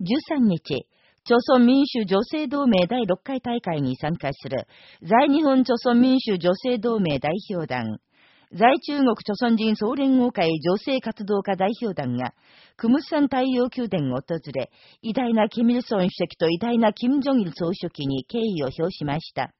13日、朝鮮民主女性同盟第6回大会に参加する、在日本朝鮮民主女性同盟代表団、在中国朝鮮人総連合会女性活動家代表団が、クムスサン太陽宮殿を訪れ、偉大なキム・イルソン主席と偉大なキム・ジョンイル総書記に敬意を表しました。